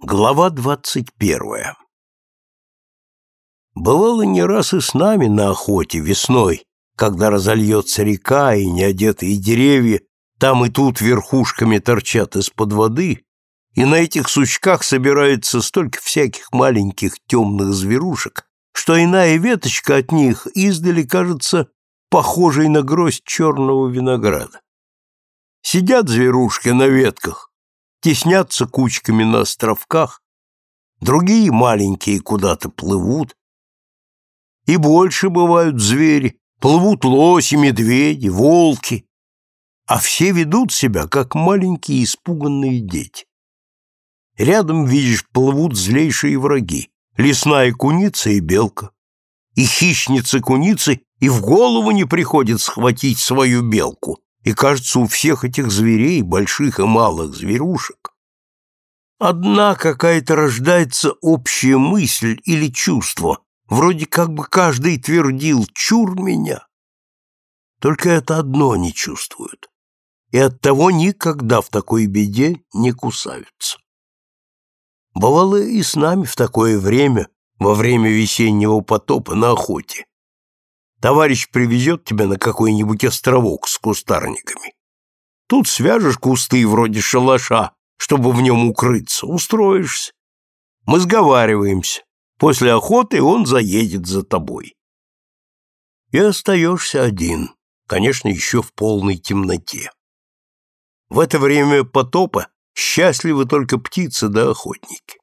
Глава двадцать первая Бывало не раз и с нами на охоте весной, когда разольется река и неодетые деревья там и тут верхушками торчат из-под воды, и на этих сучках собирается столько всяких маленьких темных зверушек, что иная веточка от них издали кажется похожей на гроздь черного винограда. Сидят зверушки на ветках, теснятся кучками на островках, другие маленькие куда-то плывут. И больше бывают звери, плывут лоси, медведи, волки, а все ведут себя, как маленькие испуганные дети. Рядом, видишь, плывут злейшие враги, лесная куница и белка. И хищница куницы и в голову не приходит схватить свою белку, и, кажется, у всех этих зверей, больших и малых зверушек, одна какая-то рождается общая мысль или чувство, вроде как бы каждый твердил «чур меня». Только это одно не чувствуют, и оттого никогда в такой беде не кусаются. Бывало и с нами в такое время, во время весеннего потопа на охоте. Товарищ привезет тебя на какой-нибудь островок с кустарниками. Тут свяжешь кусты вроде шалаша, чтобы в нем укрыться, устроишься. Мы сговариваемся. После охоты он заедет за тобой. И остаешься один, конечно, еще в полной темноте. В это время потопа счастливы только птицы да охотники.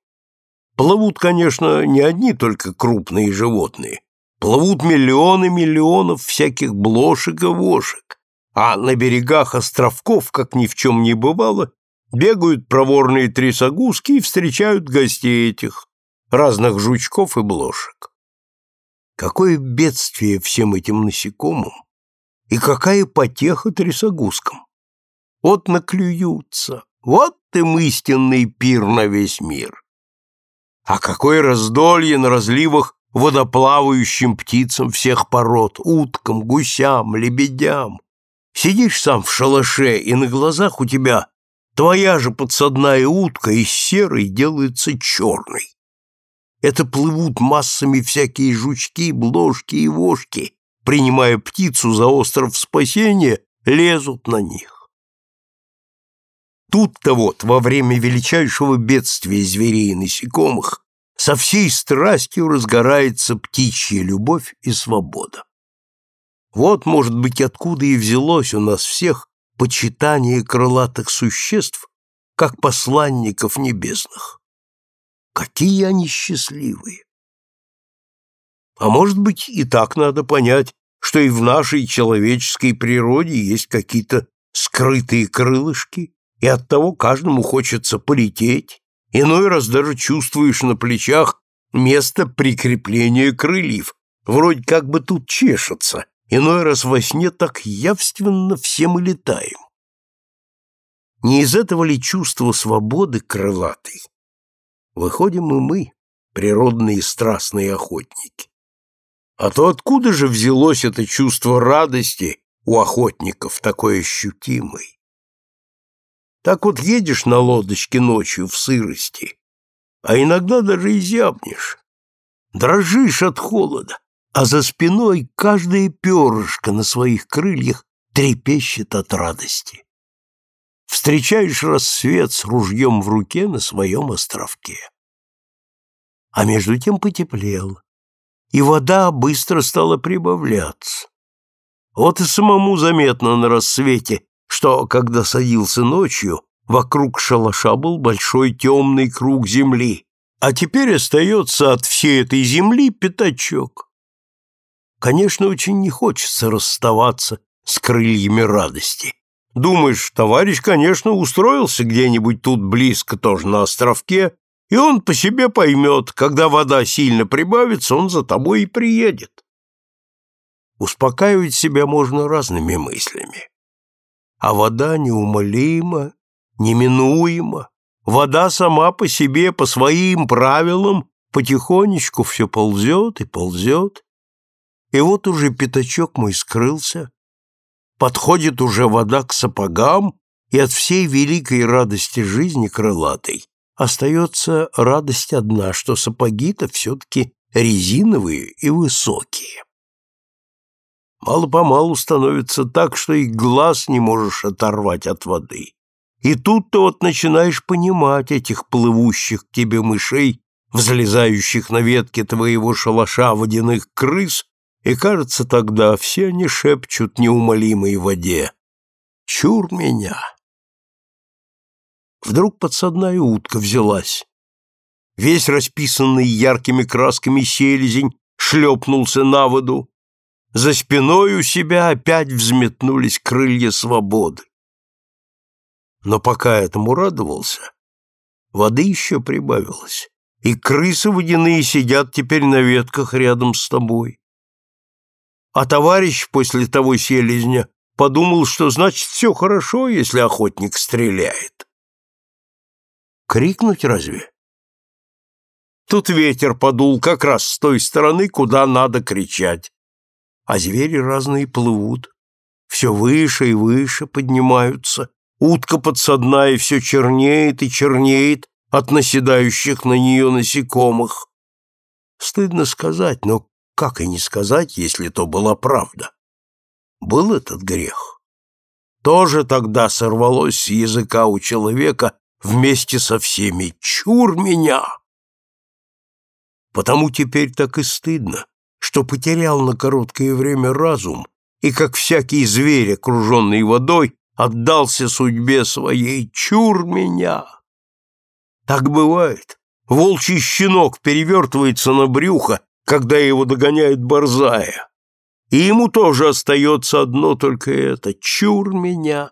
Плывут, конечно, не одни только крупные животные, плывут миллионы миллионов всяких блошек и вошек, а на берегах островков, как ни в чем не бывало, бегают проворные трясогузки и встречают гостей этих, разных жучков и блошек. Какое бедствие всем этим насекомым и какая потеха трясогузкам! Вот наклюются, вот им истинный пир на весь мир. А какое раздолье на разливах водоплавающим птицам всех пород, уткам, гусям, лебедям. Сидишь сам в шалаше, и на глазах у тебя твоя же подсадная утка из серой делается черной. Это плывут массами всякие жучки, бложки и вошки, принимая птицу за остров спасения, лезут на них. Тут-то вот, во время величайшего бедствия зверей и насекомых, со всей страстью разгорается птичья любовь и свобода. Вот, может быть, откуда и взялось у нас всех почитание крылатых существ, как посланников небесных. Какие они счастливые! А может быть, и так надо понять, что и в нашей человеческой природе есть какие-то скрытые крылышки, и оттого каждому хочется полететь, Иной раз даже чувствуешь на плечах место прикрепления крыльев, вроде как бы тут чешется. Иной раз во сне так явственно все мы летаем. Не из этого ли чувства свободы крылатой? Выходим и мы, природные страстные охотники. А то откуда же взялось это чувство радости у охотников такое ощутимое? Так вот едешь на лодочке ночью в сырости, а иногда даже и зябнешь. Дрожишь от холода, а за спиной каждая перышко на своих крыльях трепещет от радости. Встречаешь рассвет с ружьем в руке на своем островке. А между тем потеплело, и вода быстро стала прибавляться. Вот и самому заметно на рассвете, что, когда садился ночью, вокруг шалаша был большой темный круг земли, а теперь остается от всей этой земли пятачок. Конечно, очень не хочется расставаться с крыльями радости. Думаешь, товарищ, конечно, устроился где-нибудь тут близко тоже на островке, и он по себе поймет, когда вода сильно прибавится, он за тобой и приедет. Успокаивать себя можно разными мыслями а вода неумолима, неминуема. Вода сама по себе, по своим правилам, потихонечку все ползет и ползет. И вот уже пятачок мой скрылся, подходит уже вода к сапогам, и от всей великой радости жизни крылатой Остается радость одна, что сапоги-то все-таки резиновые и высокие. Мало-помалу становится так, что и глаз не можешь оторвать от воды. И тут-то вот начинаешь понимать этих плывущих к тебе мышей, взлезающих на ветке твоего шалаша водяных крыс, и, кажется, тогда все они шепчут неумолимой воде. «Чур меня!» Вдруг подсадная утка взялась. Весь расписанный яркими красками селезень шлепнулся на воду. За спиной у себя опять взметнулись крылья свободы. Но пока этому радовался, воды еще прибавилось, и крысы водяные сидят теперь на ветках рядом с тобой. А товарищ после того селезня подумал, что значит все хорошо, если охотник стреляет. Крикнуть разве? Тут ветер подул как раз с той стороны, куда надо кричать. А звери разные плывут, все выше и выше поднимаются, Утка подсадная все чернеет и чернеет от наседающих на нее насекомых. Стыдно сказать, но как и не сказать, если то была правда? Был этот грех. Тоже тогда сорвалось с языка у человека вместе со всеми «Чур меня!» Потому теперь так и стыдно, что потерял на короткое время разум и, как всякий зверь, окруженный водой, отдался судьбе своей, чур меня. Так бывает. Волчий щенок перевертывается на брюхо, когда его догоняет борзая. И ему тоже остается одно только это — чур меня.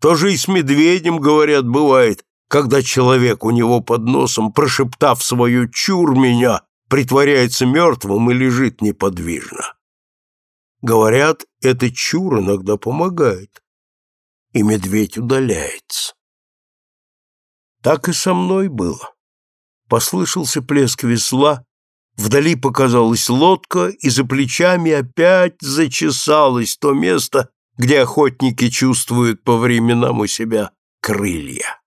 Тоже и с медведем, говорят, бывает, когда человек у него под носом, прошептав свою «чур меня», притворяется мертвым и лежит неподвижно. Говорят, это чур иногда помогает и медведь удаляется. Так и со мной было. Послышался плеск весла, вдали показалась лодка, и за плечами опять зачесалось то место, где охотники чувствуют по временам у себя крылья.